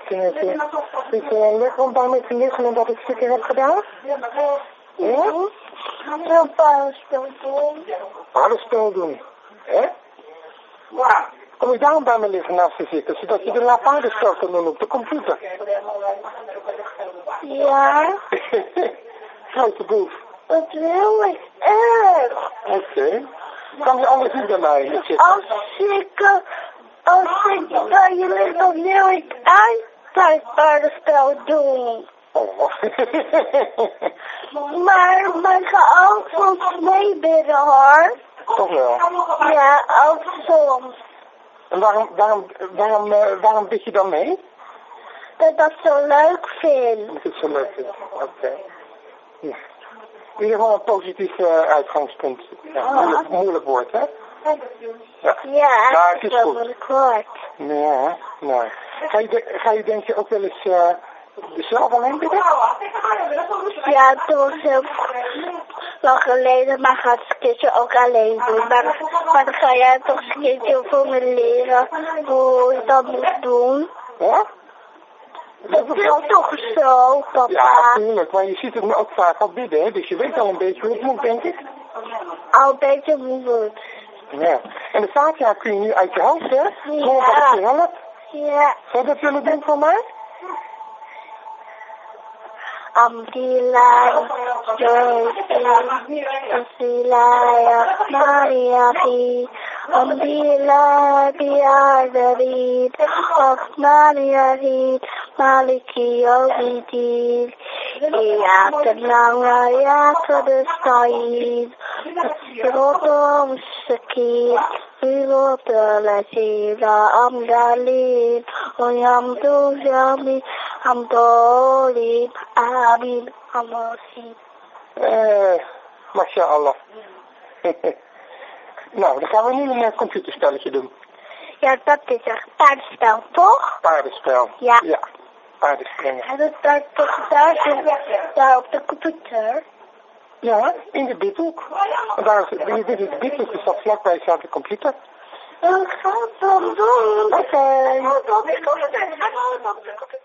Vind het eh, lekker om daarmee te liggen en dat ik stukken heb gedaan. Ja? Een paardenspel doen. Paardenspel doen. Hè? Kom je daarom bij me liggen naast je zitten, zodat je de la paardenspel kan doen op de computer. Ja, Grote boef. dat wil ik erg. Oké. Kan je anders niet bij mij? Als ik, eh, als ik bij je lig, dan wil ik altijd paardenspel doen. Oh. Maar, maar ik ga ook soms meebidden hoor. Toch wel. Ja, ook soms. En waarom, waarom, waarom, eh, waarom bid je dan mee? Dat ik dat zo leuk vind. Omdat het zo leuk is. Oké. Ja. In ieder geval een positief eh, uitgangspunt. Ja, moeilijk, moeilijk woord, hè? Ja. Ja, Maar het is dat goed. Wil. Ja, mooi. Ga je, ga je denk je ook wel eens eh zelf alleen bidden? Ja, toen was heel lang geleden, maar ga het een keertje ook alleen doen. Maar, maar dan ga jij toch een keertje voor me leren hoe je dat moet doen. Ja? Dat is toch zo, Ja, papa. natuurlijk. Maar je ziet het me ook vaak al bidden, hè? Dus je weet al een beetje hoe het moet, denk ik. Al een beetje moeilijk. Ja. En de Fatiha kun je nu uit je hoofd, hè? Zonder dat ik je help. Ja. Zou je dat willen doen voor mij? Rahmanirahim, Maliki wa iyaka nasta'in, Siratal mustaqim, Ladzina an'amta alaihim, ghayril maghdubi Hamdolim, Amin, Amosim. Eh, mashallah. nou, dan gaan we nu een eh, computerspelletje doen. Ja, dat is een paardspel, toch? Paardenspel. Ja. Ja, paardenspringen. En dat daar toch daar, daar op de computer. Ja, in de bidhoek. Daar is, de de bidhoek is dat vlakbij staat de computer. Dan doen. Oké. Oké.